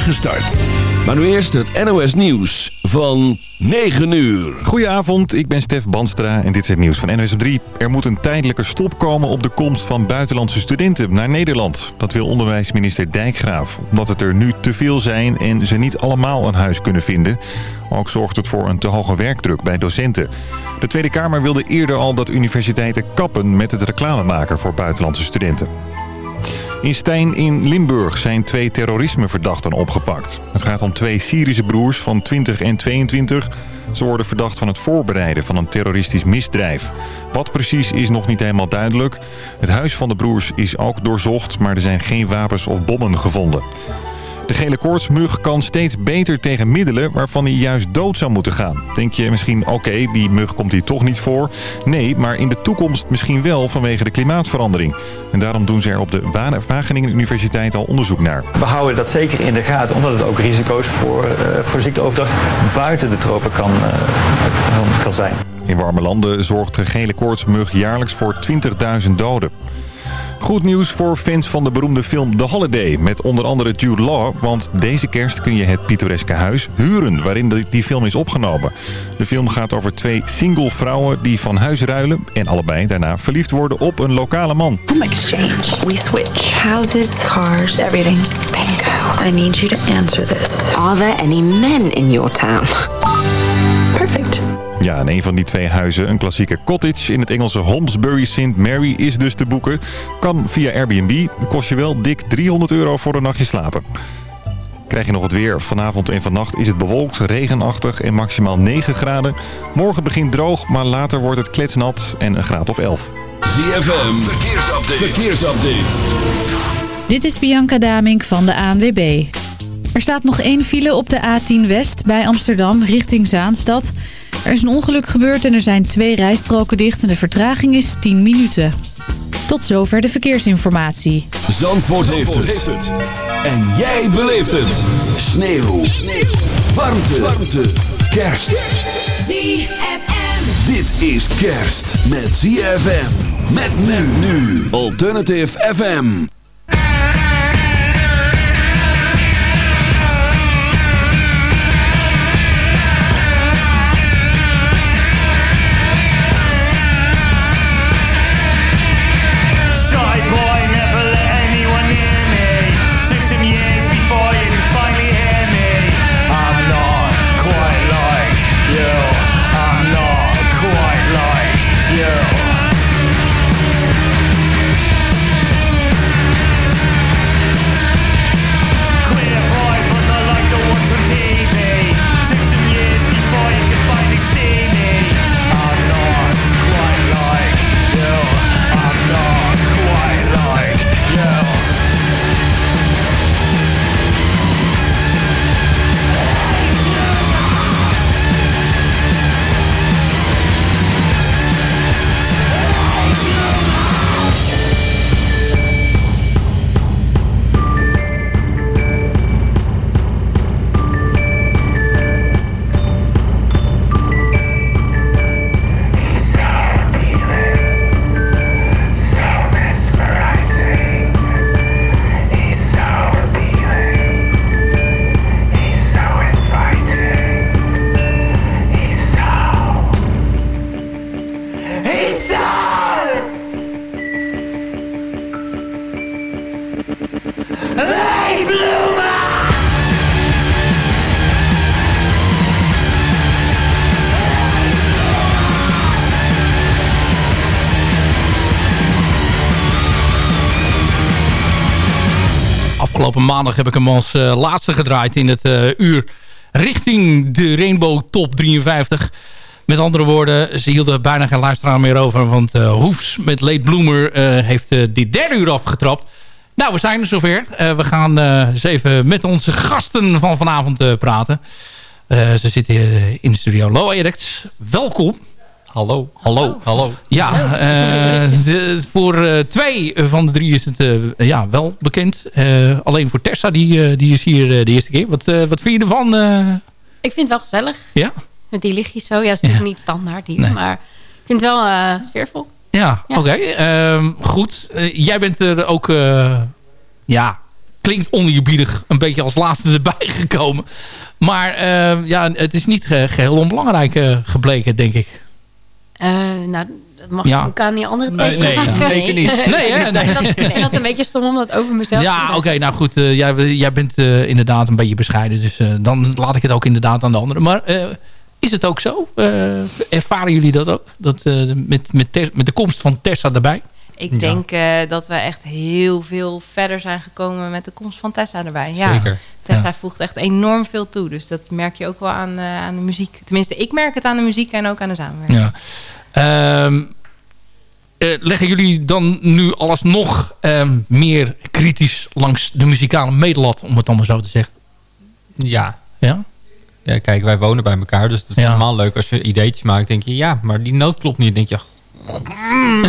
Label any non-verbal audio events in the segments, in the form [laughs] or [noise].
start. Maar nu eerst het NOS Nieuws van 9 uur. Goedenavond, ik ben Stef Banstra en dit is het nieuws van NOS op 3. Er moet een tijdelijke stop komen op de komst van buitenlandse studenten naar Nederland. Dat wil onderwijsminister Dijkgraaf, omdat het er nu te veel zijn en ze niet allemaal een huis kunnen vinden. Ook zorgt het voor een te hoge werkdruk bij docenten. De Tweede Kamer wilde eerder al dat universiteiten kappen met het reclamemaker voor buitenlandse studenten. In Stijn in Limburg zijn twee terrorismeverdachten opgepakt. Het gaat om twee Syrische broers van 20 en 22. Ze worden verdacht van het voorbereiden van een terroristisch misdrijf. Wat precies is nog niet helemaal duidelijk. Het huis van de broers is ook doorzocht, maar er zijn geen wapens of bommen gevonden. De gele koortsmug kan steeds beter tegen middelen waarvan hij juist dood zou moeten gaan. Denk je misschien, oké, die mug komt hier toch niet voor. Nee, maar in de toekomst misschien wel vanwege de klimaatverandering. En daarom doen ze er op de Wageningen Universiteit al onderzoek naar. We houden dat zeker in de gaten, omdat het ook risico's voor, uh, voor ziekteoverdracht buiten de tropen kan, uh, kan zijn. In warme landen zorgt de gele koortsmug jaarlijks voor 20.000 doden. Goed nieuws voor fans van de beroemde film The Holiday met onder andere Jude Law. Want deze kerst kun je het pittoreske huis huren waarin die film is opgenomen. De film gaat over twee single vrouwen die van huis ruilen en allebei daarna verliefd worden op een lokale man. Home exchange. We switch houses, cars, everything. Bingo. I need you to answer this. Are there any men in your town? Ja, en een van die twee huizen, een klassieke cottage in het Engelse Holmesbury St. Mary, is dus te boeken. Kan via Airbnb, kost je wel dik 300 euro voor een nachtje slapen. Krijg je nog het weer. Vanavond en vannacht is het bewolkt, regenachtig en maximaal 9 graden. Morgen begint droog, maar later wordt het kletsnat en een graad of 11. ZFM, verkeersupdate. verkeersupdate. Dit is Bianca Damink van de ANWB. Er staat nog één file op de A10 West bij Amsterdam richting Zaanstad... Er is een ongeluk gebeurd en er zijn twee rijstroken dicht en de vertraging is 10 minuten. Tot zover de verkeersinformatie. Zandvoort, heeft, het. En jij beleeft het. Sneeuw. Sneeuw. Warmte. Warmte. Kerst. ZFM. Dit is kerst met ZFM. Met men nu. Alternative FM. Afgelopen maandag heb ik hem als uh, laatste gedraaid in het uh, uur richting de Rainbow Top 53. Met andere woorden, ze hielden bijna geen luisteraar meer over. Want uh, Hoefs met Late Bloomer heeft dit derde uur afgetrapt. Nou, we zijn er zover. we gaan eens even met onze gasten van vanavond praten. ze zitten in de studio Low Edicts. Welkom. Hallo, hallo, hallo. Ja, uh, de, voor uh, twee van de drie is het uh, ja, wel bekend. alleen voor Tessa, die, die is hier de eerste keer. Wat, wat vind je ervan? Ik vind het wel gezellig. Ja? Met die lichtjes zo. Ja, het is ja. niet standaard hier, nee. maar ik vind het wel sfeervol. Ja, ja. oké. Okay. Ehm, goed. jij bent er ook ja, klinkt oneerbiedig een beetje als laatste erbij gekomen. Maar uh, ja, het is niet geheel onbelangrijk uh, gebleken, denk ik. Uh, nou, dat mag ja. ik aan die andere twee nee, nee, nee, zeker niet. Nee, hè? nee. Dat, ik vind dat een beetje stom om dat over mezelf ja, oké, okay, nou goed. jij, jij bent inderdaad een beetje bescheiden. Dus dan laat ik het ook inderdaad aan de anderen. Maar is het ook zo? ervaren jullie dat ook? Dat, met, met, met de komst van Tessa erbij? Ik denk uh, dat we echt heel veel verder zijn gekomen met de komst van Tessa erbij. Ja. Zeker. Tessa ja. voegt echt enorm veel toe. Dus dat merk je ook wel aan, uh, aan de muziek. Tenminste, ik merk het aan de muziek en ook aan de samenwerking. Ja. Um, uh, leggen jullie dan nu alles nog um, meer kritisch langs de muzikale medelat, om het maar zo te zeggen? Ja. Ja? Ja, kijk, wij wonen bij elkaar, dus het is ja. normaal leuk als je ideetjes maakt. denk je, ja, maar die noot klopt niet. denk je, Mm,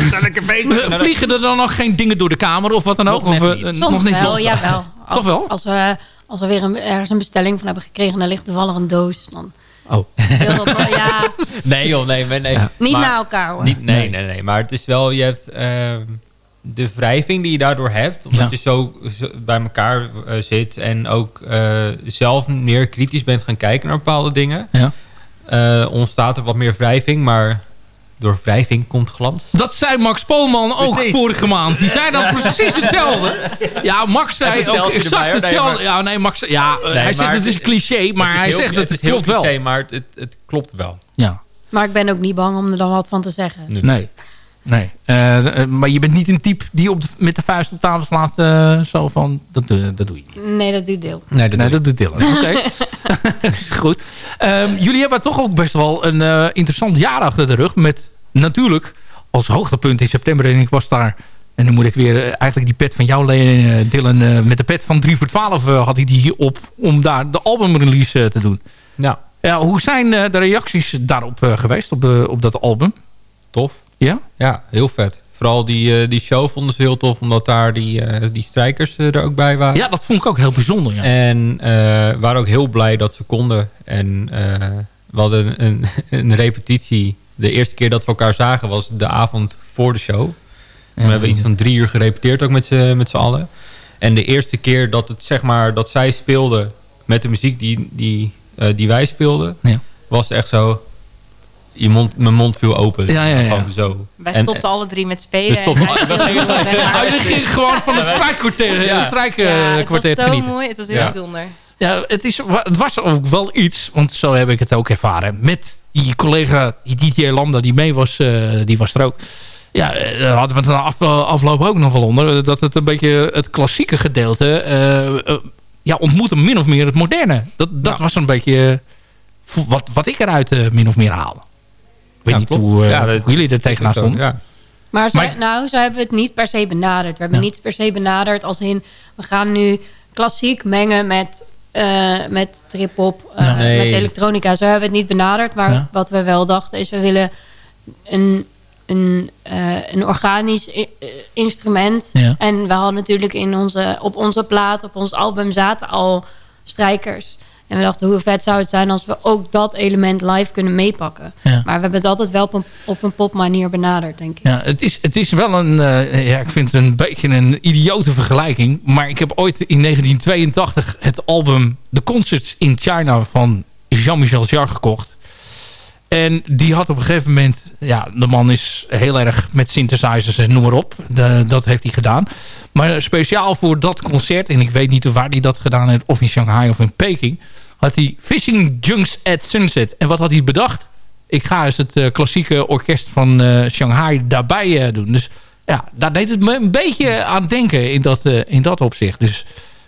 Vliegen er dan nog geen dingen door de kamer of wat dan ook? Nog of, uh, nog niet wel, ja wel. Als, Toch wel? Als we, als we weer een, ergens een bestelling van hebben gekregen... en er ligt toevallig een doos... dan Oh. Wel, ja. [laughs] Nee joh, nee. nee, nee. Ja. Niet maar, naar elkaar hoor. Niet, nee, nee, nee. Maar het is wel, je hebt uh, de wrijving die je daardoor hebt. Omdat ja. je zo, zo, bij elkaar uh, zit. En ook uh, zelf meer kritisch bent gaan kijken naar bepaalde dingen. Ja. ontstaat er wat meer wrijving. Maar door wrijving komt glans. Dat zei Max Polman ook precies. vorige maand. Die zei dan precies hetzelfde. Ja, Max zei ook exact hetzelfde. Nee, ja, nee, Max, ja, nee, hij zegt het is een cliché, maar hij zegt dat het, het klopt cliché, wel. maar het, klopt wel. Ja. Maar ik ben ook niet bang om er dan wat van te zeggen. Nee. nee. Nee, uh, maar je bent niet een type die op de, met de vuist op tafel slaat. Uh, zo van, dat, uh, dat doe je niet. Nee, dat doet deel. Nee, dat, nee, doet, dat doet deel. Oké, [laughs] okay. is goed. Um, jullie hebben toch ook best wel een interessant jaar achter de rug. Met natuurlijk als hoogtepunt in september. En ik was daar... En nu moet ik weer eigenlijk die pet van jou lenen, Dylan. met de pet van 3 voor 12 had hij die op om daar de albumrelease te doen. Ja. ja hoe zijn de reacties daarop geweest, op, op dat album? Tof. Ja? Ja, heel vet. Vooral die, uh, die show vonden ze heel tof, omdat daar die, uh, die strijkers uh, er ook bij waren. Ja, dat vond ik ook heel bijzonder. Ja. En waren ook heel blij dat ze konden. En we hadden een, [laughs] een, repetitie. De eerste keer dat we elkaar zagen was de avond voor de show. Ja. We hebben iets van drie uur gerepeteerd ook met z'n met allen. En de eerste keer dat, het, zeg maar, dat zij speelden met de muziek die, die, die wij speelden... Ja. was het echt zo je mond, mijn mond viel open. Ja, ja, zo. Wij stopten alle drie met spelen. Stopten, Jullie gingen gewoon van het strijkkwartier ja. strijk, ja, het was zo genieten. mooi. Het was heel ja. bijzonder. Ja, het, is, het was ook wel iets, want zo heb ik het ook ervaren. Met die collega, die DJ Lambda, die mee was, uh, die was er ook. Ja, daar hadden we het af, afloop ook nog wel onder. Dat het een beetje het klassieke gedeelte uh, uh, ja, ontmoette min of meer het moderne. Dat, dat was een beetje wat, wat ik eruit min of meer haalde. Ik weet ja, niet hoe, uh, ja, dat, hoe jullie er tegenaan stonden. Ja. Maar, zo, maar, nou, zo hebben we het niet per se benaderd. We hebben ja. niet per se benaderd als in... we gaan nu klassiek mengen met, uh, met trip-hop, uh, nee. met elektronica. Zo hebben we het niet benaderd. Maar ja. wat we wel dachten is... we willen een, een, een organisch instrument. Ja. En we hadden natuurlijk in onze, op onze plaat, op ons album... zaten al strijkers... En we dachten, hoe vet zou het zijn als we ook dat element live kunnen meepakken. Ja. Maar we hebben het altijd wel op een, op een popmanier benaderd, denk ik. Ja, het is, het is wel een, uh, ja, ik vind het een beetje een idiote vergelijking. Maar ik heb ooit in 1982 het album The Concerts in China van Jean-Michel Jarre gekocht. En die had op een gegeven moment... Ja, de man is heel erg met synthesizers en noem maar op. Dat heeft hij gedaan. Maar speciaal voor dat concert... en ik weet niet waar hij dat gedaan heeft... of in Shanghai of in Peking... had hij Fishing Junks at Sunset. En wat had hij bedacht? Ik ga eens het uh, klassieke orkest van uh, Shanghai daarbij uh, doen. Dus ja, daar deed het me een beetje aan denken in dat, in dat opzicht. Dus...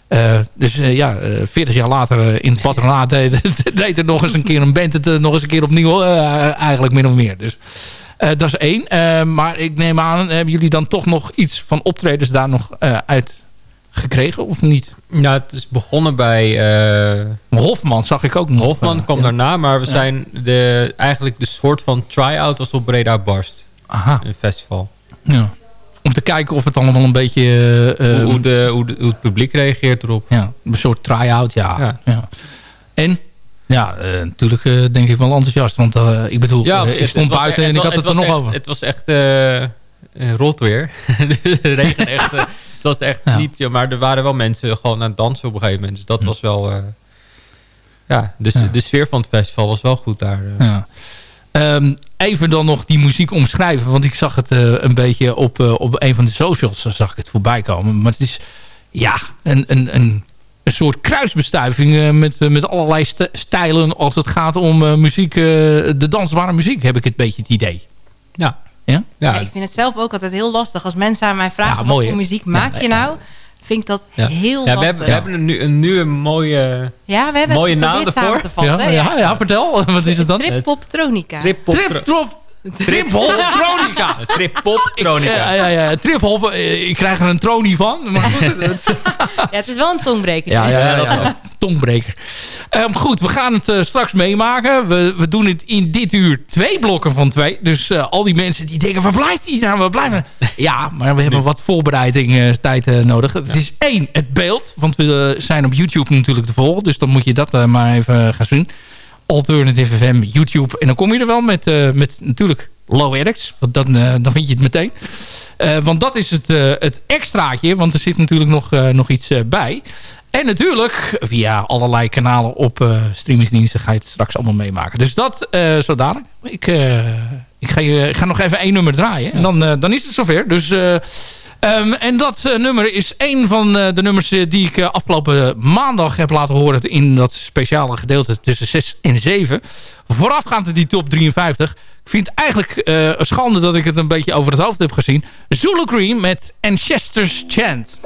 Uh, dus uh, ja, uh, 40 jaar later in het patronaat deed, [laughs] deed er nog eens een keer een band het nog eens een keer opnieuw eigenlijk min of meer. Dus dat is één. maar ik neem aan, hebben jullie dan toch nog iets van optredens daar nog uit gekregen of niet? Ja, het is begonnen bij... Hofman zag ik ook nog. Hofman kwam ja. daarna, maar we zijn de, eigenlijk de soort van try-out was op Breda Barst. Aha. Een festival. Ja te kijken of het allemaal een beetje... Uh, hoe, de, hoe, de, hoe, het publiek reageert erop. Ja, een soort try-out, ja. ja. ja. En? Ja, uh, natuurlijk uh, denk ik wel enthousiast. Want ik bedoel, ja, ik stond buiten en ik had het, het er nog echt, over. Het was echt rot weer. [laughs] de regen echt was echt niet... Ja, maar er waren wel mensen gewoon aan het dansen op een gegeven moment. Dus dat was wel... Uh, ja, dus de sfeer van het festival was wel goed daar. Uh. Ja. Um, even dan nog die muziek omschrijven. Want ik zag het uh, een beetje op, op een van de socials zag ik het voorbij komen. Maar het is ja, een, een, een, een soort kruisbestuiving met, met allerlei stijlen als het gaat om muziek, de dansbare muziek, heb ik het beetje het idee. Ja. Ja? Ja. ik vind het zelf ook altijd heel lastig. Als mensen aan mij vragen, ja, wat voor muziek maak je nou? Vind ik dat heel lastig. We hebben, we hebben nu, een, nu een mooie, ja, we hebben mooie naam ervoor. Ja, ja, ja, vertel. [laughs] Wat is het dan? Trip-pop-tronica. Trip-pop Trip-hop Tronica. [laughs] Trip-pop Tronica. Ja, ja, ja. Trip-hop. Eh, ik krijg er een tronie van. Maar goed, [laughs] ja, het is wel een tongbreker. Ja, ja, ja, ja. tongbreker. Um, goed, we gaan het uh, straks meemaken. We, we doen het in dit uur twee blokken van twee. Dus uh, al die mensen die denken, waar blijft die nou? Waar blijven? Ja, maar we hebben wat voorbereiding uh, tijd nodig. Het is één, het beeld. Want we zijn op YouTube natuurlijk te volgen. Dus dan moet je dat maar even gaan zien. Alternative FM, YouTube. En dan kom je er wel met, uh, met natuurlijk Low Addicts. Want dan, uh, dan vind je het meteen. Uh, want dat is het, het extraatje. Want er zit natuurlijk nog, nog iets bij. En natuurlijk via allerlei kanalen op uh, streamingsdiensten ga je het straks allemaal meemaken. Dus dat uh, zo dadelijk. Ik, uh, ik, ga je, ik ga nog even één nummer draaien. En dan, dan is het zover. Dus Um, en dat uh, nummer is een van uh, de nummers uh, die ik afgelopen maandag heb laten horen... in dat speciale gedeelte tussen 6 en 7. Voorafgaand aan die top 53. Ik vind het eigenlijk schande dat ik het een beetje over het hoofd heb gezien. Zulu Green met Ancestors Chant.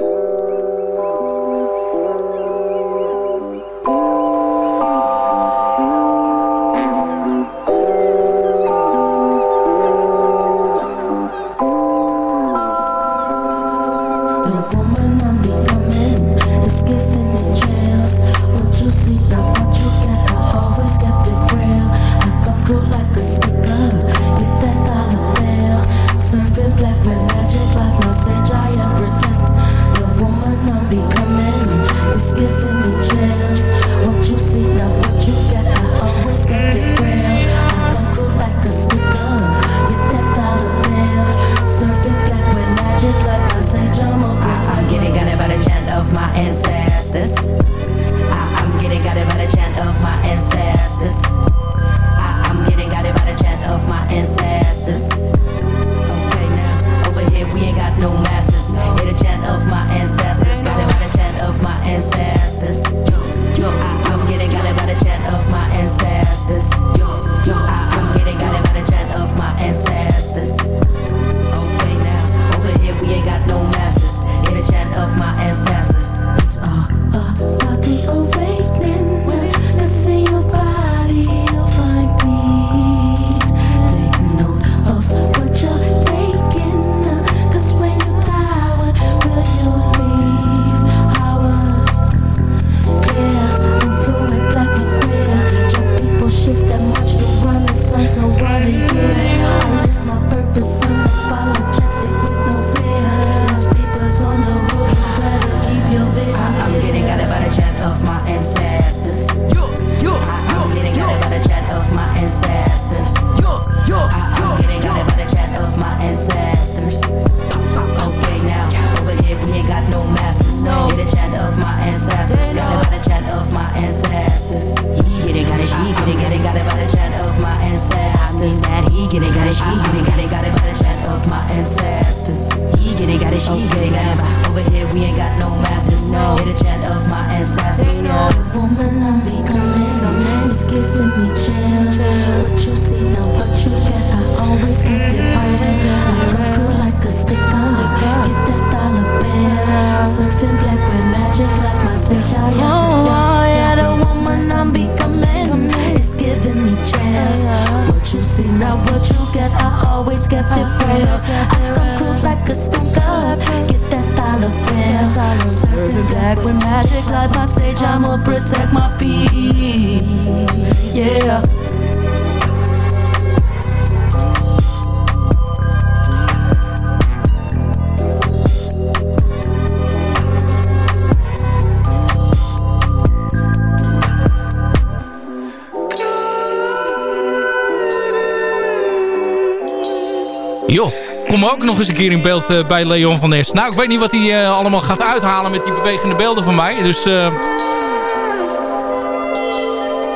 Ook nog eens een keer in beeld bij Leon van Nes. Nou, ik weet niet wat hij allemaal gaat uithalen met die bewegende beelden van mij. Dus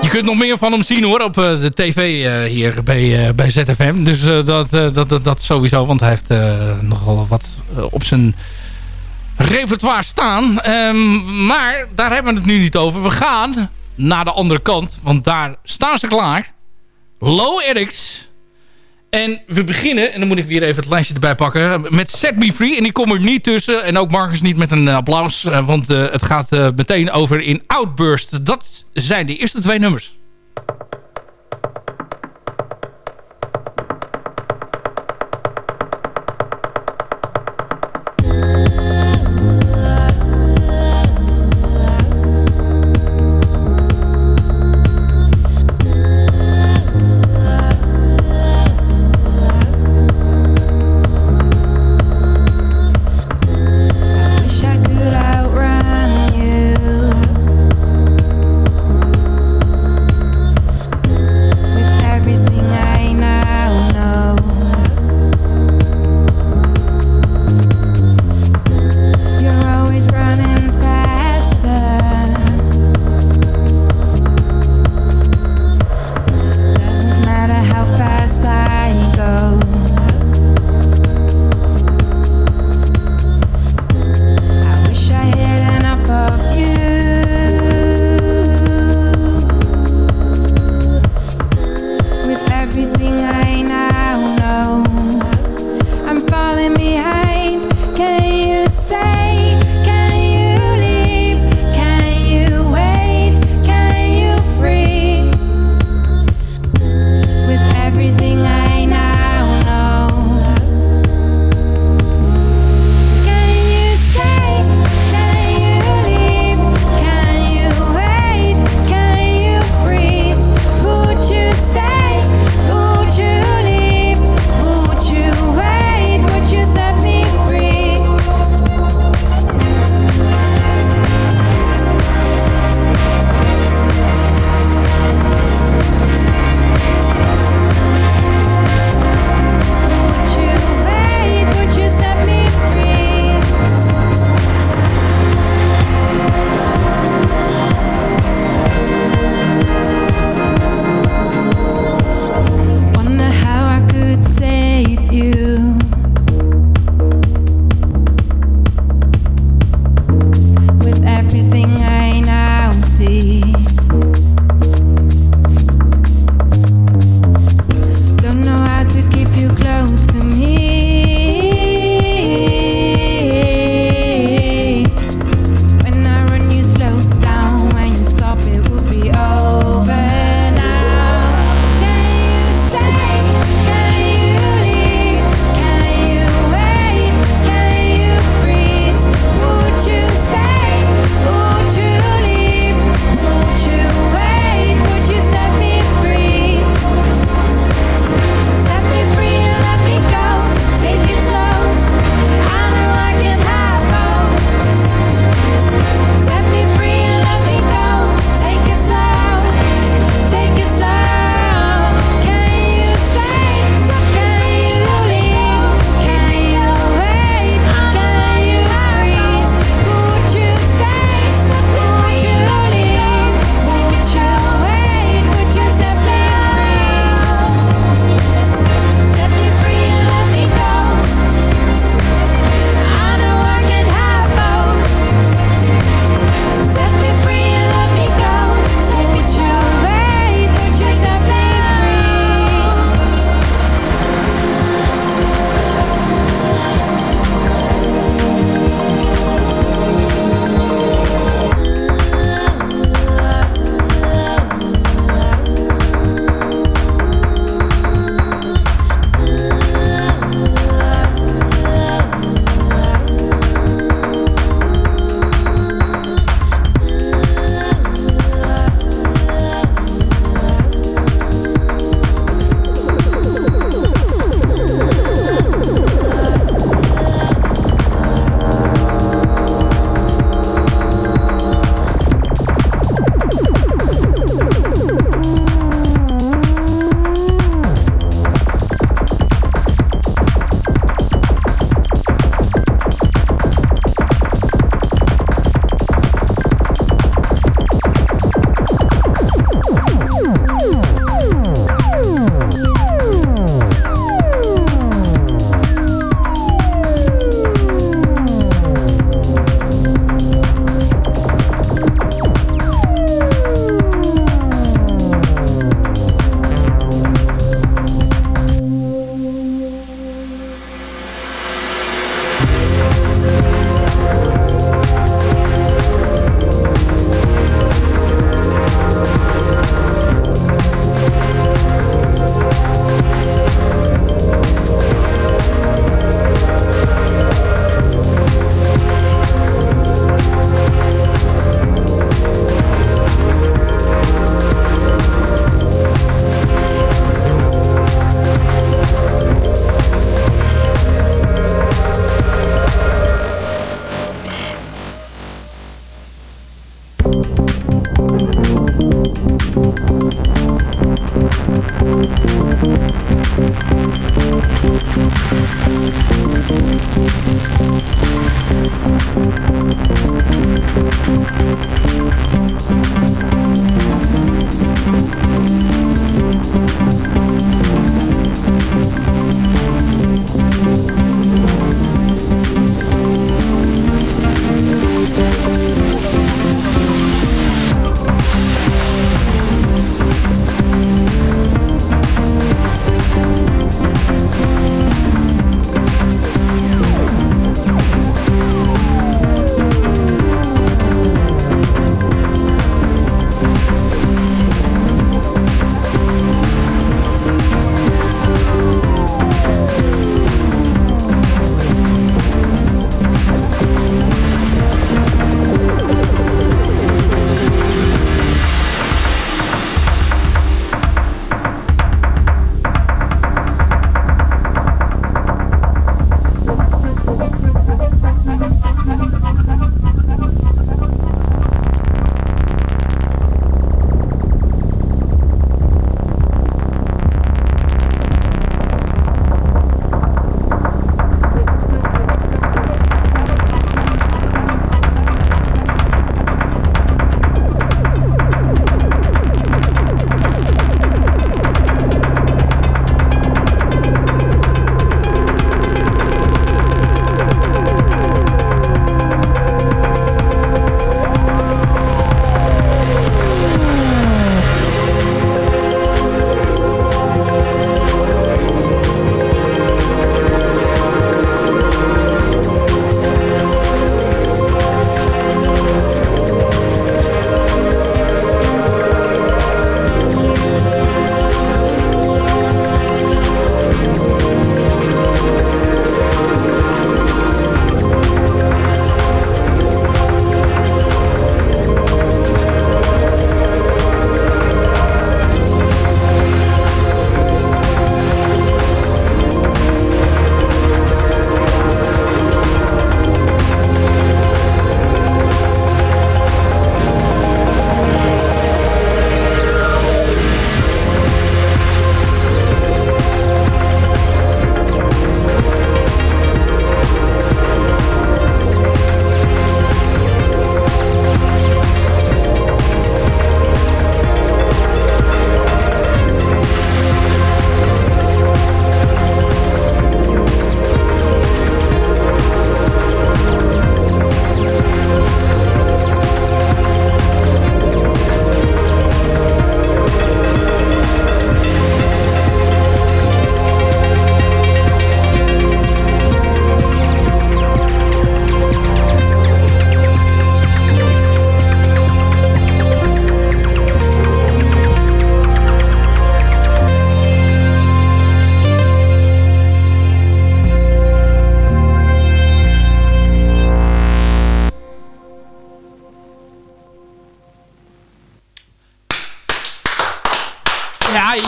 je kunt nog meer van hem zien hoor op de tv hier bij, bij ZFM. Dus dat, dat, dat, dat sowieso, want hij heeft nogal wat op zijn repertoire staan. Ehm, maar daar hebben we het nu niet over. We gaan naar de andere kant, want daar staan ze klaar. Low Erics. En we beginnen, en dan moet ik weer even het lijstje erbij pakken... met Set Me Free. En die komt er niet tussen. En ook Marcus niet met een applaus. Eh, want uh, het gaat uh, meteen over in Outburst. Dat zijn de eerste twee nummers.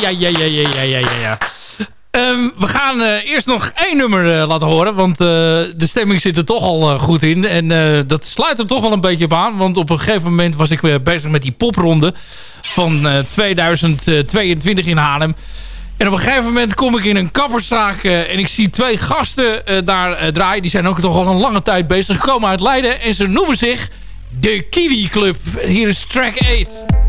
Ja, ja, ja, ja, ja, ja, ja. Um, we gaan uh, eerst nog één nummer uh, laten horen. Want uh, de stemming zit er toch al goed in. En dat sluit er toch wel een beetje op aan. Want op een gegeven moment was ik weer bezig met die popronde. Van 2022 in Haarlem. En op een gegeven moment kom ik in een kapperszaak. en ik zie twee gasten daar draaien. Die zijn ook toch al een lange tijd bezig. Komen uit Leiden. En ze noemen zich de Kiwi Club. Hier is track 8.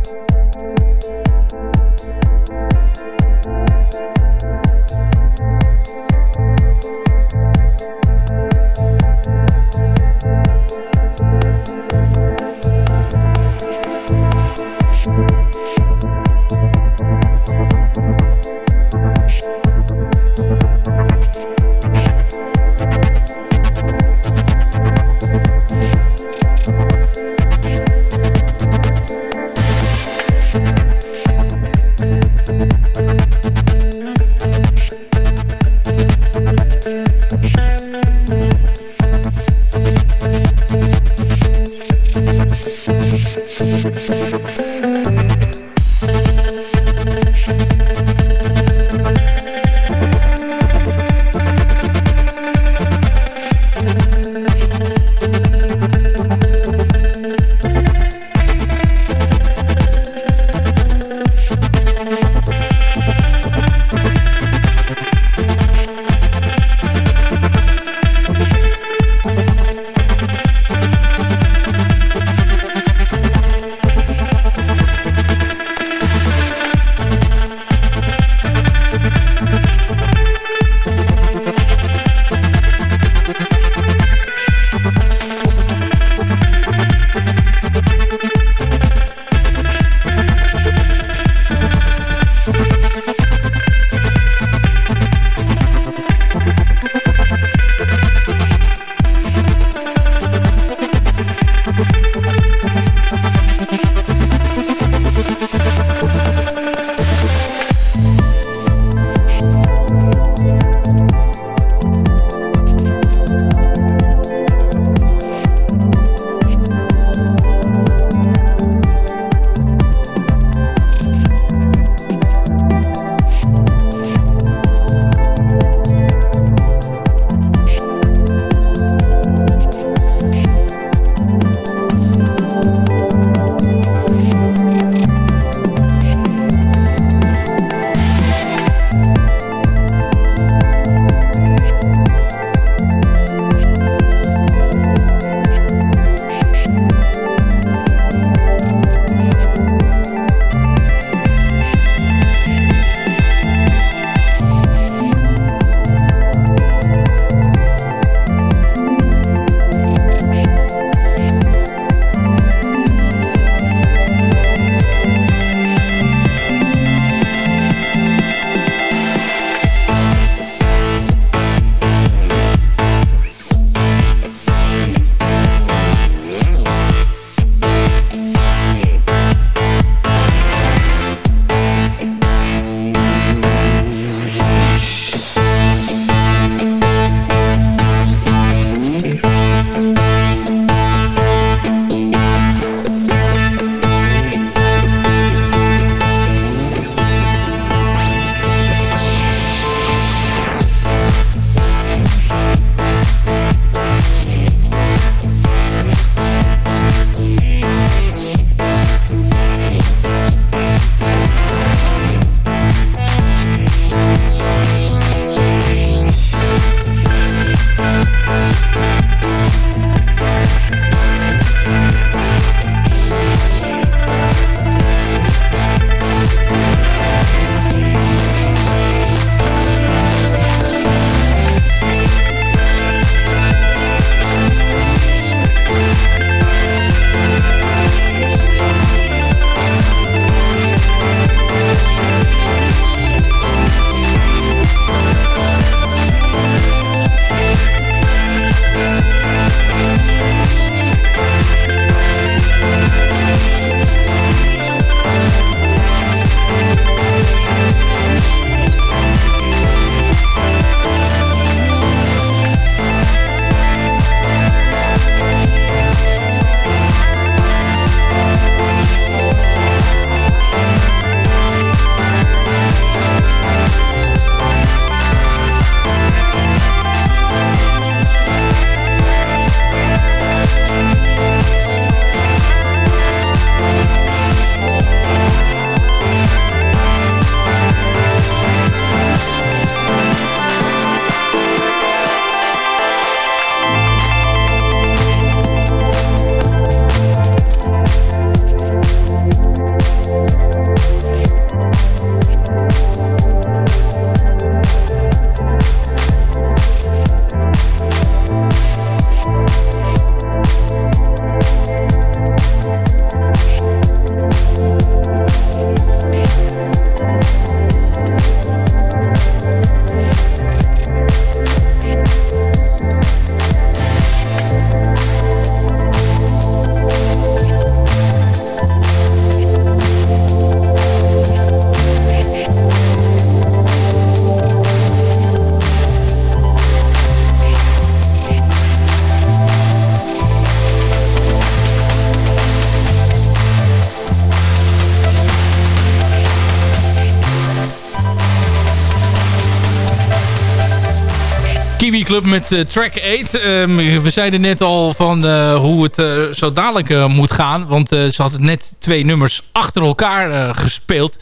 Met track 8. Ehm, we zeiden net al van hoe het zo dadelijk moet gaan. Want ze hadden net twee nummers achter elkaar gespeeld.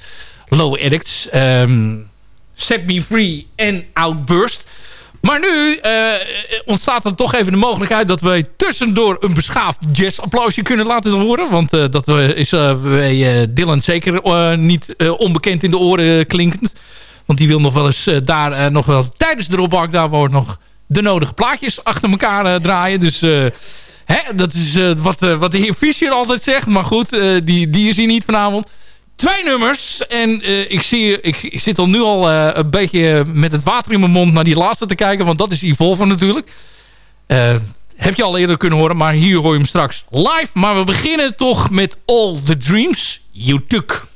Low Addicts. Um, Set Me Free en Outburst. Maar nu uh, ontstaat er toch even de mogelijkheid... dat wij tussendoor een beschaafd jazzapplausje kunnen laten horen. Want dat is bij Dylan zeker niet onbekend in de oren klinkend. Want die wil nog wel eens daar nog wel tijdens de Rob daar wordt nog de nodige plaatjes achter elkaar draaien. Dus hè, dat is wat, wat de heer Fischer altijd zegt. Maar goed, die, die is hier niet vanavond twee nummers. En ik, zie, ik, ik, zit al nu al een beetje met het water in mijn mond naar die laatste te kijken. Want dat is Evolver natuurlijk. Heb je al eerder kunnen horen, maar hier hoor je hem straks live. Maar we beginnen toch met All the Dreams You Took.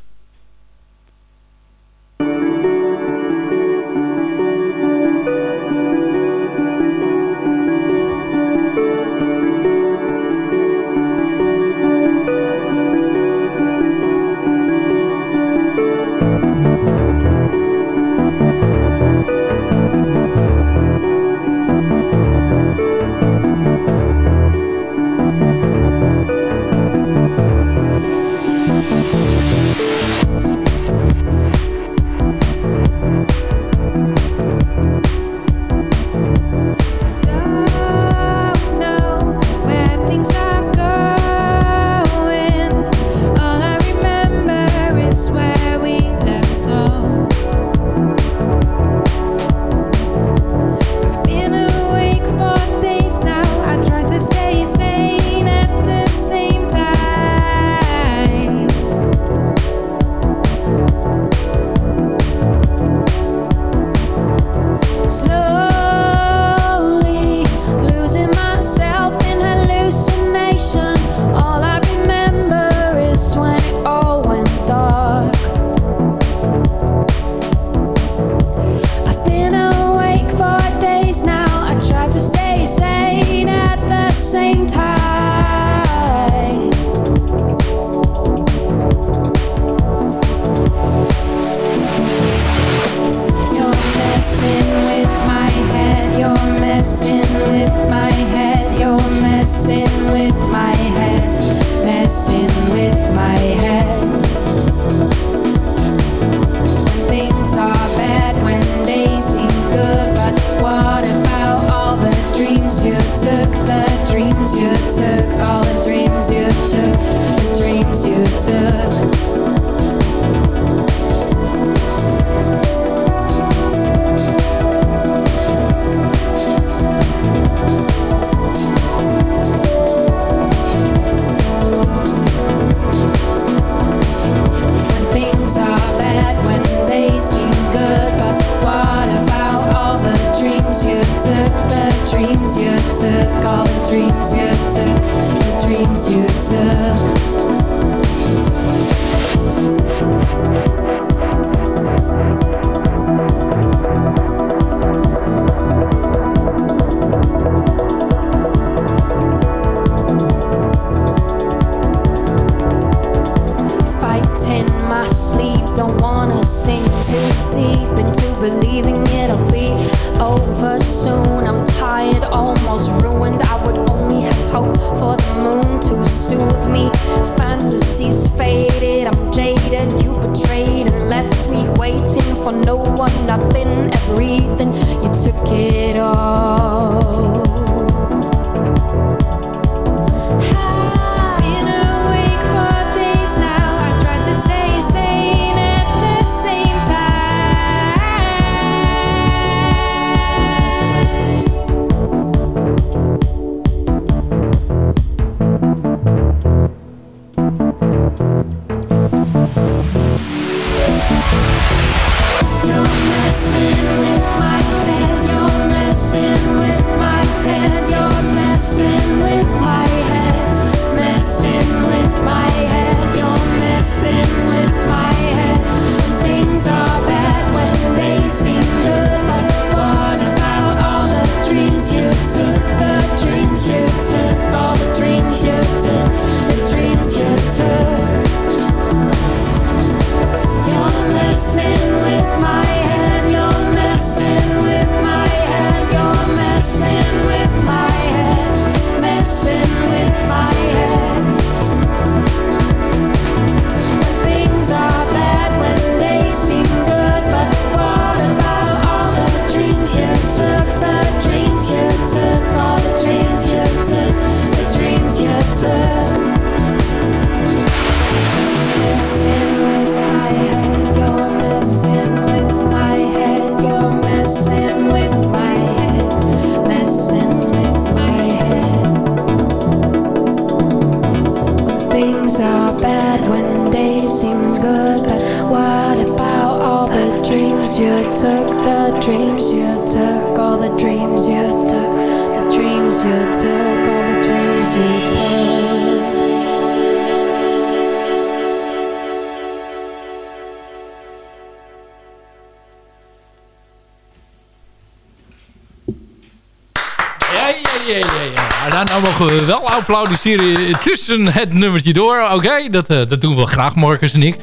We wel applaudisseren tussen het nummertje door. Oké, dat, uh, dat doen we graag, Marcus en ik.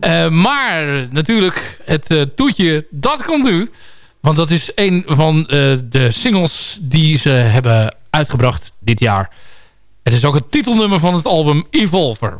Uh, maar natuurlijk, het toetje, dat komt u. Want dat is een van de singles die ze hebben uitgebracht dit jaar. Het is ook het titelnummer van het album Evolver.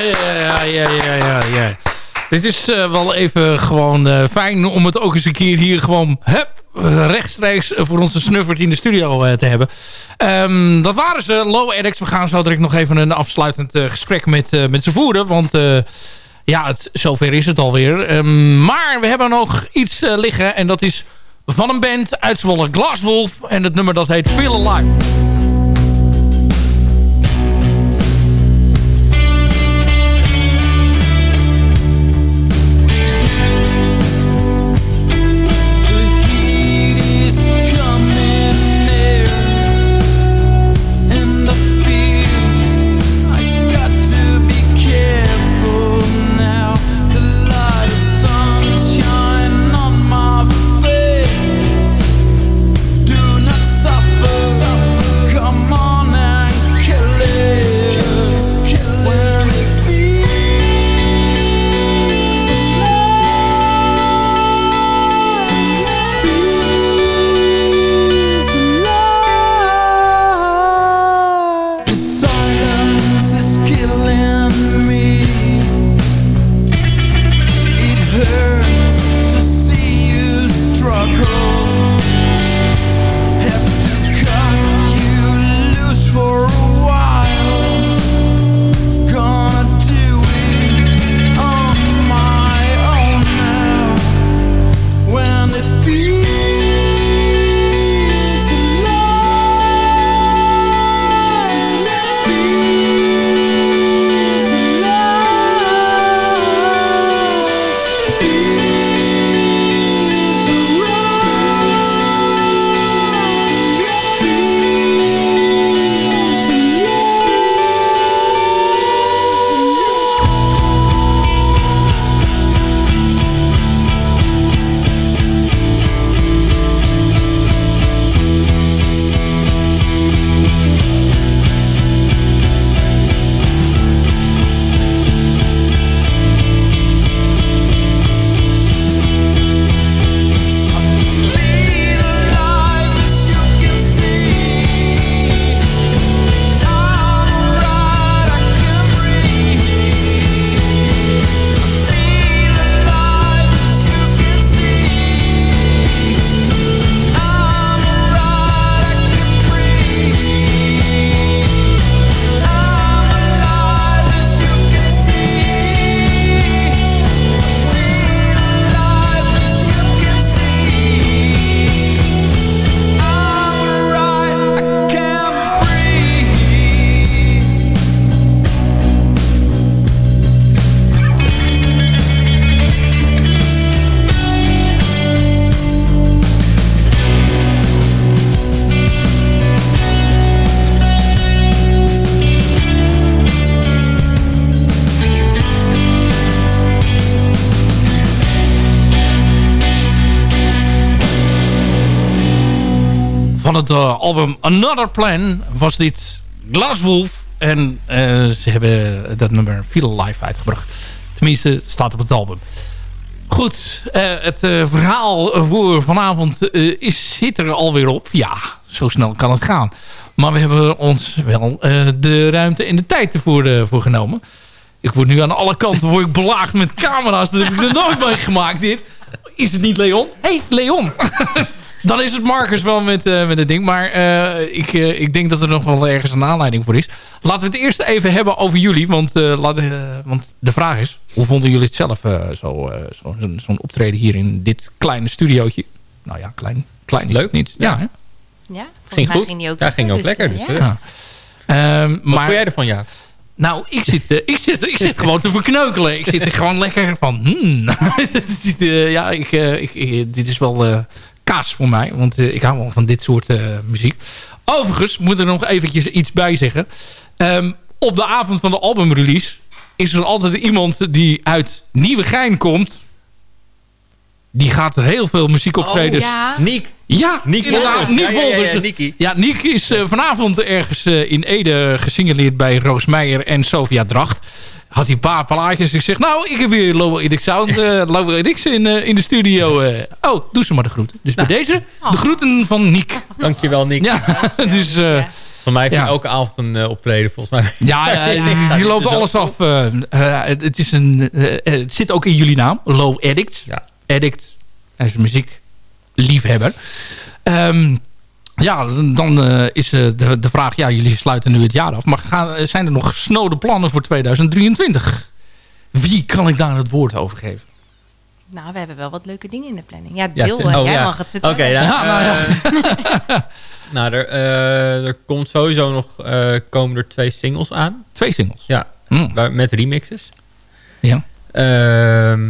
Ja, ja, ja, ja, ja. Dit is uh, wel even gewoon uh, fijn om het ook eens een keer hier gewoon hup, rechtstreeks voor onze snuffert in de studio uh, te hebben. Um, dat waren ze, Low Addicts. We gaan zo direct nog even een afsluitend gesprek met, met ze voeren. Want ja, het, zover is het alweer. Um, maar we hebben nog iets liggen en dat is van een band uit Zwolle, Glaswolf. En het nummer dat heet Feel Alive. Another Plan was dit Glaswolf. En uh, ze hebben dat nummer Feel Live uitgebracht. Tenminste, het staat op het album. Goed, uh, het verhaal voor vanavond is, zit er alweer op. Ja, zo snel kan het gaan. Maar we hebben ons wel de ruimte en de tijd ervoor voor genomen. Ik word nu aan alle kanten word ik belaagd met camera's. Dat heb ik er nooit mee gemaakt, dit. Is het niet Leon? hey, Leon! [laughs] Dan is het Marcus wel met, uh, met het ding. Maar uh, ik, uh, ik denk dat er nog wel ergens een aanleiding voor is. Laten we het eerst even hebben over jullie. Want, laat, want de vraag is... Hoe vonden jullie het zelf zo'n zo, zo optreden hier in dit kleine studiootje? Nou ja, klein, klein is Leuk. niet. Ja, ja, ja ging goed. Ging ook ja, ging ook dus, lekker. Dus, ja. ja. Um, Wat maar, jij ervan, ja? Nou, ik zit, ik zit, ik zit gewoon te verkneukelen. Ik zit er gewoon lekker van... Hmm. [laughs] ja, ik, ik, dit is wel kaas voor mij. Want uh, ik hou wel van dit soort uh, muziek. Overigens, moet er nog eventjes iets bij zeggen. Um, op de avond van de albumrelease is er altijd iemand die uit Nieuwegein komt. Die gaat heel veel muziekoptredens. Oh, ja. Niek. Ja, Niek inderdaad. Niek ja, ja, ja, ja, ja, Niek is uh, vanavond ergens uh, in Ede gesignaleerd bij Roos Meijer en Sofia Dracht had hij een paar plaatjes. Ik zeg, nou, ik heb weer Low Edix Sound, [laughs] uh, Low Edix in, uh, in de studio. Uh, oh, doe ze maar de groeten. Dus nou. bij deze, de groeten van Niek. Dankjewel, Niek. Ja, [laughs] dus... Van mij Ja. hij elke avond een eh, optreden, volgens mij. Ja, ja, [laughs] die, loopt alles af. eh, eh, het, is een, eh, eh, het zit ook in jullie naam. Low Addict. Ja. Addict. Hij is een muziekliefhebber. Ehm, ja, dan eh, is eh, de, de vraag... Ja, jullie sluiten nu het jaar af. Maar gaan, eh, zijn er nog snode plannen voor 2023? Wie kan ik daar het woord over geven? Nou, we hebben wel wat leuke dingen in de planning. Ja, Ja, Dil, oh, jij ja. mag het vertellen. Oké, ja, Ja, nou ja. eh, [laughs] nou, er, eh, er komt sowieso nog... eh, komen er twee singles aan. Twee singles. Ja, Hmm. waar- met remixes. Ja. Ehm,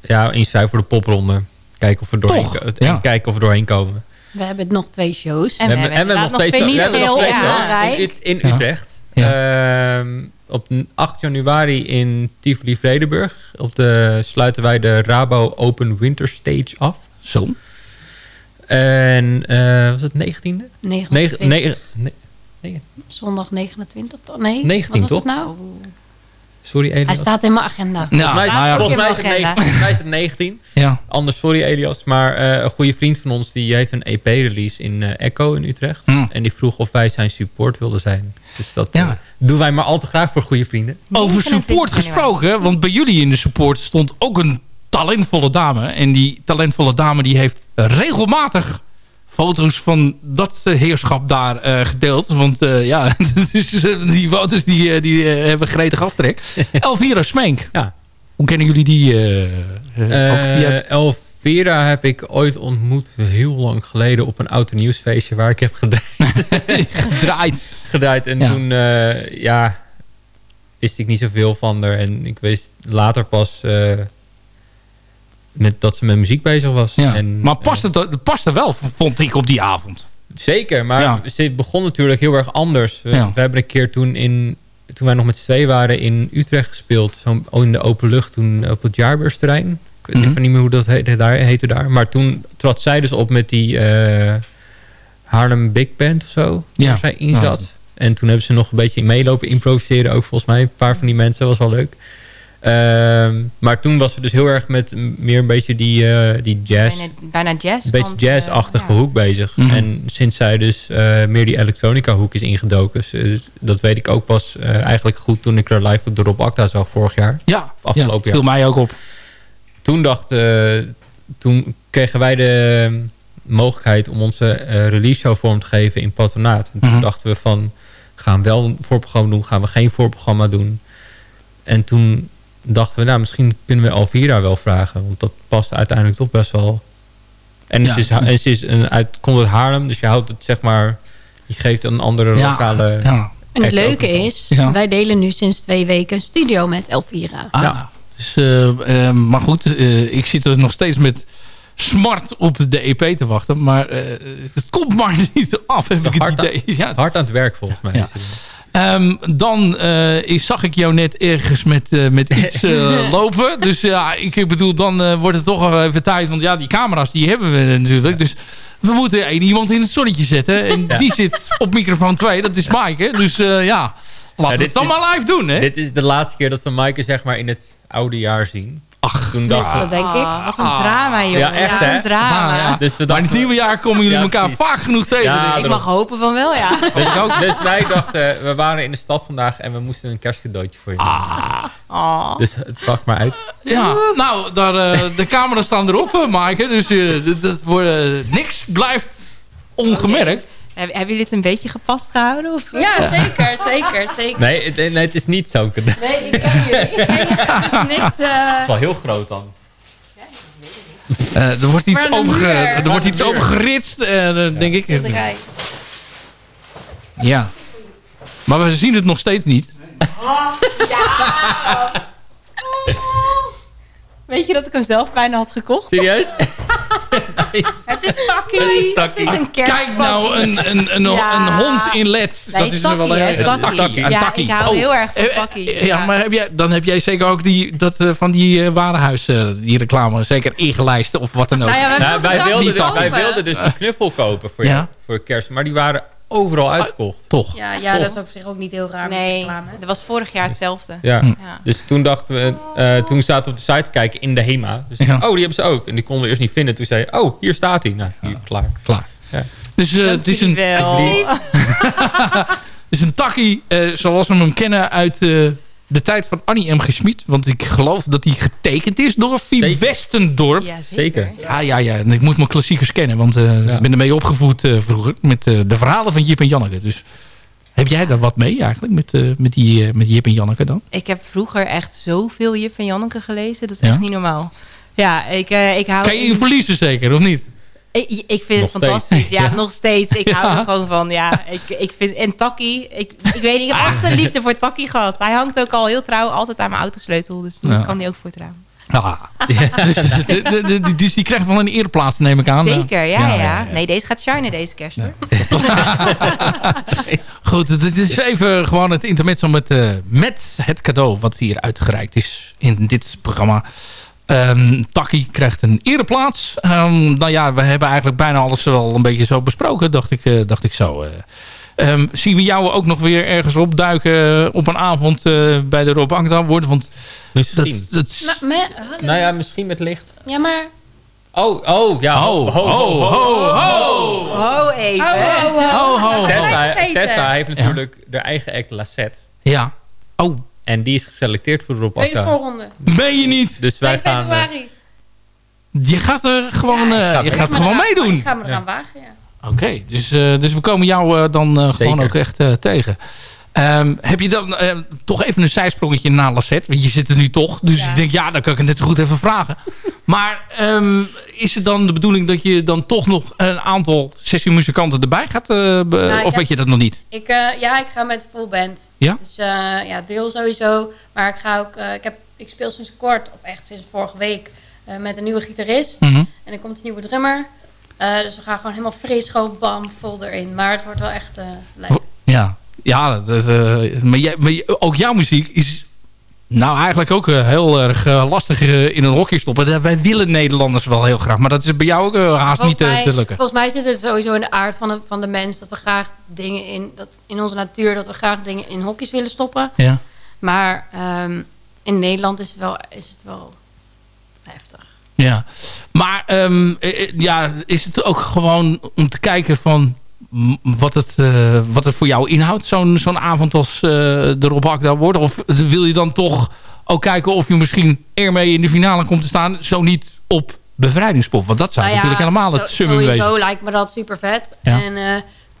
ja, inschrijven voor de popronde. Kijken of we doorheen, Toch? en Ja. kijken of we doorheen komen. We hebben nog twee shows. En we hebben en we nog steeds twee we niet hebben nog steeds belangrijk. in, in Ja. Utrecht. Ehm, op 8 januari in Tivoli Vredenburg. Op de sluiten wij de Rabo Open Winter Stage af. Zo. En eh, was het 19e? 29. Negen- negen- ne- negen- Zondag 29 toch? Nee, 19 wat was toch? het nou? Sorry Elias. Hij staat in mijn agenda. Ja, Volgens mij, is- nou ja, [laughs] volgens, mij is het negen- volgens mij is het 19. ja. Anders, sorry Elias. Maar eh, een goede vriend van ons die heeft een EP-release in eh, Echo in Utrecht. Hmm. En die vroeg of wij zijn support wilden zijn. Dus dat Ja. eh, doen wij maar al te graag voor goede vrienden. Over 29 support gesproken, want bij jullie in de support stond ook een talentvolle dame. En die talentvolle dame die heeft regelmatig foto's van dat heerschap daar eh, gedeeld. Want eh, ja, [laughs] dus, eh, die foto's die, die hebben gretig aftrek. [laughs] Elvira Smenk. Ja. Hoe kennen jullie die? Elvira heb ik ooit ontmoet heel lang geleden op een oud en nieuwsfeestje waar ik heb gedraaid. [laughs] gedraaid. gedraaid. En Ja. toen ja, wist ik niet zoveel van haar. En ik wist later pas met, dat ze met muziek bezig was. Ja. En, maar past het, het paste wel, vond ik, op die avond. Zeker, maar Ja. ze begon natuurlijk heel erg anders. We, Ja. we hebben een keer toen in toen wij nog met z'n twee waren in Utrecht gespeeld. Zo in de open lucht toen op het jaarbeursterrein. Ik weet Mhm. even niet meer hoe dat heette daar, heette daar. Maar toen trad zij dus op met die eh Haarlem Big Band of zo. Ja. Waar zij in zat. En toen hebben ze nog een beetje meelopen improviseren. Ook volgens mij een paar van die mensen. was wel leuk. Ehm, maar toen was ze dus heel erg met meer een beetje die, eh, die jazz... Bijna, bijna jazz. Een beetje jazz-achtige eh, ja. hoek bezig. Mhm. En sinds zij dus eh, meer die elektronica hoek is ingedoken. dus dat weet ik ook pas eh, eigenlijk goed toen ik er live op de Rob Acta zag vorig jaar. Ja, Of afgelopen ja, viel mij ook op. Toen, dacht, eh, toen kregen wij de eh, mogelijkheid om onze release show vorm te geven in patronaat. En toen Mhm. dachten we van, gaan we wel een voorprogramma doen? Gaan we geen voorprogramma doen? En toen dachten we, nou misschien kunnen we Alvira wel vragen. Want dat past uiteindelijk toch best wel. En, Ja. het is, en ze is een, uit, komt uit Haarlem, dus je houdt het zeg maar... Je geeft een andere Ja, lokale... ja. En het leuke is, Ja. wij delen nu sinds twee weken een studio met Elvira. Ah, Ja. Dus, eh, eh, maar goed, eh, ik zit er nog steeds met smart op de EP te wachten. Maar het komt maar [laughs] niet af, heb ik het aan- idee. Ja, Hard aan het werk volgens mij. Ehm, dan eh, is- zag ik jou net ergens met, eh, met iets eh, [laughs] lopen. Dus ja, ik bedoel, dan wordt het toch wel even tijd. Want ja, die camera's die hebben we natuurlijk. Dus we moeten één iemand in het zonnetje zetten. En Ja. die zit op microfoon 2. Dat is Mike. Hè? Dus eh, ja, laten we het dan is- maar live doen. Hè? Dit is de laatste keer dat we Maaike zeg maar in het oude jaar zien. Ach, Toen Dus dachten dat denk ik. Ah, wat een drama, joh. Ja, echt, hè? een drama. Ah, ja. Dus we maar in het nieuwe jaar komen jullie Ja, elkaar precies. vaak genoeg tegen. Ik. Daarom. mag hopen van wel, ja. [laughs] Dus, dus wij dachten, we waren in de stad vandaag en we moesten een kerstcadeautje voor je nemen. Oh. Dus het pak maar uit. Ja, nou, daar, eh, de camera's staan erop, eh, Maaike. Dus eh, dat, dat wordt, eh, niks blijft ongemerkt. Hebben jullie het een beetje gepast gehouden? Of? Ja, zeker, zeker, zeker. Nee, het, nee, het is niet zo'n cadeau. Nee, ik ken. [laughs] Nee, het is niks... eh, Het is wel heel groot dan. Eh, er wordt iets, over, er wordt iets overgeritst, eh, denk ik. Ja. Maar we zien het nog steeds niet. [laughs] Weet je dat ik hem zelf bijna had gekocht? Serieus? [laughs] Het is takkie. Het is Het takkie. is een. Kijk nou, een, een, een, Ja. een hond in LED. Nee, dat is takkie, wel een takkie. takkie. Een Ja, takkie. ik hou Oh. heel erg van Eh, takkie. eh, Ja, Ja. maar heb jij, dan heb jij zeker ook die, dat, eh, van die eh, warenhuis, eh, die reclame, zeker ingelijst of wat dan ook. Nou ja, wij Nou, wilden wij, wilden dus, wij wilden dus een knuffel kopen voor, Ja. voor kerst. Maar die waren overal uitverkocht. Toch. Ja, ja, dat is op zich ook niet heel raar Nee, dat was vorig jaar hetzelfde. Ja. Hm. Ja. Dus toen dachten we, eh, toen zaten we op de site te kijken in de HEMA. Dus Ja. oh, die hebben ze ook. En die konden we eerst niet vinden. Toen zei je, oh, hier staat hij. Nou, hier, klaar. Klaar. Ja. Dus uh, het is een... [laughs] het is een takkie uh, zoals we hem kennen uit uh, de tijd van Annie M. G. Schmid. Want ik geloof dat hij getekend is door Fie Westendorp. Ja, zeker. Ja, ja, ja. Ik moet mijn klassiekers kennen. Want ja. ik ben ermee opgevoed vroeger. Met de verhalen van Jip en Janneke. Dus heb jij daar wat mee eigenlijk? Met, met, die, met Jip en Janneke dan? Ik heb vroeger echt zoveel Jip en Janneke gelezen. Dat is echt niet normaal. Ja, ik, ik hou... Kan je je verliezen zeker, of niet? Ik, ik vind nog het fantastisch. Ja, [laughs] ja, nog steeds. Ik hou er gewoon van. Ja, ik, ik vind, en Taki, ik, ik weet niet, ik heb echt een liefde voor Taki gehad. Hij hangt ook al heel trouw altijd aan mijn autosleutel. Dus daar kan hij ook voor trouwen. Ah, [laughs] dus, dus die krijgt wel een eerplaats, neem ik aan. Zeker, ja, ja. ja. Nee, deze gaat shinen deze kerst. Hoor. [laughs] Goed, dit is even gewoon het intermezzo met, uh, met het cadeau wat hier uitgereikt is in dit programma. Um, Taki krijgt een ereplaats. Um, nou ja, we hebben eigenlijk bijna alles wel een beetje zo besproken, dacht ik, uh, dacht ik zo. Uh, um, zien we jou ook nog weer ergens opduiken op een avond uh, bij de Rob Akda worden? Want misschien. Dat, dat... Nou, me, nou, ja, misschien met licht. Ja, maar... Oh, oh, ja. Ho, ho, ho, ho, ho. Ho, even. Ho, ho, ho. ho. Tessa, Tessa heeft natuurlijk ja. haar eigen act Lassette. Ja. Oh, en die is geselecteerd voor de Rob Tweede voorronde. Ben je niet? Dus wij gaan... februari. Je gaat er gewoon, ja, uh, je gaat gewoon meedoen. Ik ga me eraan wagen, ja. Oké, okay, dus, uh, dus we komen jou uh, dan gewoon ook echt tegen. Um, heb je dan toch even een zijsprongetje naar Lassette? Want je zit er nu toch. Dus ja. ik denk, ja, dan kan ik het net zo goed even vragen. [laughs] maar um, is het dan de bedoeling dat je dan toch nog een aantal sessiemuzikanten erbij gaat? Nou, of weet je dat nog niet? Ik, ja, ik ga met full band. Ja? Dus uh, ja, deel sowieso. Maar ik ga ook, ik, heb, ik speel sinds kort, of echt sinds vorige week, met een nieuwe gitarist. Mm -hmm. En er komt een nieuwe drummer. dus we gaan gewoon helemaal fris, gewoon bam, vol erin. Maar het wordt wel echt leuk. Ja, ja dat, maar, jij, maar ook jouw muziek is nou, eigenlijk ook uh, heel erg uh, lastig in een hokje stoppen. Wij willen Nederlanders wel heel graag. Maar dat is bij jou ook haast volgens niet mij, te lukken. Volgens mij zit het sowieso in de aard van de, van de mens... dat we graag dingen in, dat, in onze natuur... dat we graag dingen in hokjes willen stoppen. Ja. Maar um, in Nederland is het wel, is het wel heftig. Ja, maar um, ja, is het ook gewoon om te kijken van wat het, uh, wat het voor jou inhoudt, zo'n zo'n avond als uh, de Rob Akda wordt? Of wil je dan toch ook kijken of je misschien ermee in de finale komt te staan, zo niet op bevrijdingspop? Want dat zou nou ja, natuurlijk helemaal het summum wezen. Sowieso lijkt me dat super vet. Ja. En uh,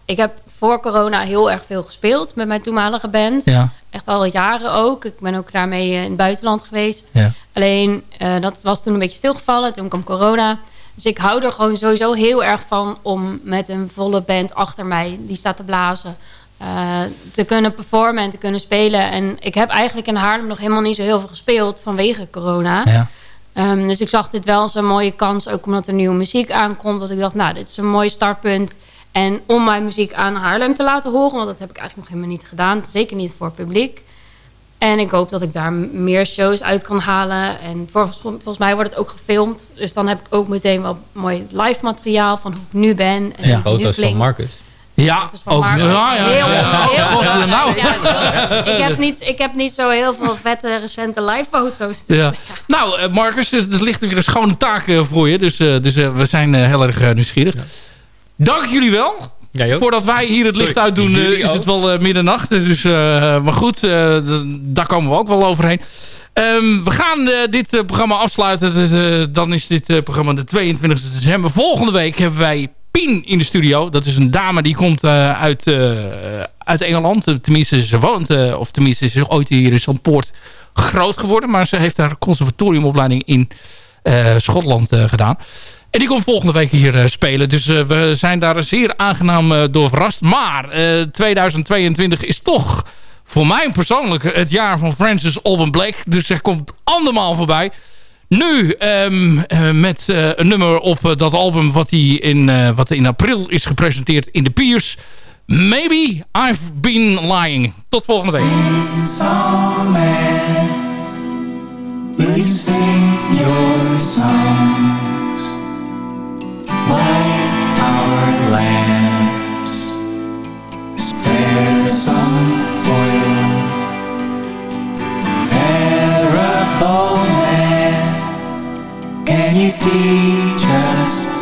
ik heb voor corona heel erg veel gespeeld met mijn toenmalige band. Ja. Echt al jaren ook. Ik ben ook daarmee in het buitenland geweest. Ja. Alleen, dat was toen een beetje stilgevallen. Toen kwam corona. Dus ik hou er gewoon sowieso heel erg van om met een volle band achter mij, die staat te blazen, uh, te kunnen performen en te kunnen spelen. En ik heb eigenlijk in Haarlem nog helemaal niet zo heel veel gespeeld vanwege corona. Ja. Um, dus ik zag dit wel als een mooie kans, ook omdat er nieuwe muziek aankomt. Dat ik dacht, nou, dit is een mooi startpunt. En om mijn muziek aan Haarlem te laten horen, want dat heb ik eigenlijk nog helemaal niet gedaan. Zeker niet voor het publiek. En ik hoop dat ik daar meer shows uit kan halen. En volgens, volgens mij wordt het ook gefilmd. Dus dan heb ik ook meteen wel mooi live materiaal van hoe ik nu ben. En ja. Foto's van Marcus. Ja, van ook. Marcus. Ja, ja, heel, ja. heel, ja, nou. ik, heb niet, ik heb niet zo heel veel vette recente live foto's. Dus ja. Nou, uh, Marcus, het ligt weer een schone taak uh, voor je. Dus, uh, dus we zijn heel erg nieuwsgierig. Dank jullie wel. Voordat wij hier het licht Sorry, uitdoen uh, is het wel uh, middernacht. Dus, uh, maar goed, daar komen we ook wel overheen. Um, we gaan dit programma afsluiten. Dus, dan is dit programma de 22 december. Volgende week hebben wij Pien in de studio. Dat is een dame die komt uit, uit Engeland. Tenminste, ze woont, of tenminste, ze is ooit hier in Zandpoort groot geworden. Maar ze heeft haar conservatoriumopleiding in Schotland gedaan. En die komt volgende week hier uh, spelen. Dus uh, we zijn daar zeer aangenaam uh, door verrast. Maar 2022 is toch voor mij persoonlijk het jaar van Francis Alban Blake. Dus er komt andermaal voorbij. Nu um, met een nummer op dat album wat, hij in, wat in april is gepresenteerd in de Piers. Maybe I've Been Lying. Tot volgende week. Sing can you teach us